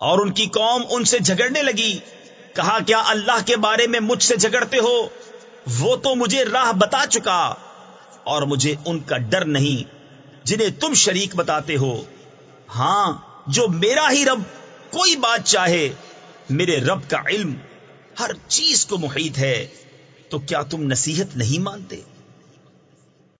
اور ان کی قوم ان سے جھگڑنے لگی، کہا، کیا اللہ کے بارے میں مجھ سے جھگڑتے ہو؟ وہ تو مجھے راہ بتا چکا اور مجھے ان کا ڈر نہیں، جنہیں تم شریک بتاتے ہو۔ ہاں جو میرا ہی رب کوئی بات چاہے، میرے رب کا علم ہر چیز کو محیط ہے۔ تو کیا تم نصیحت نہیں مانتے؟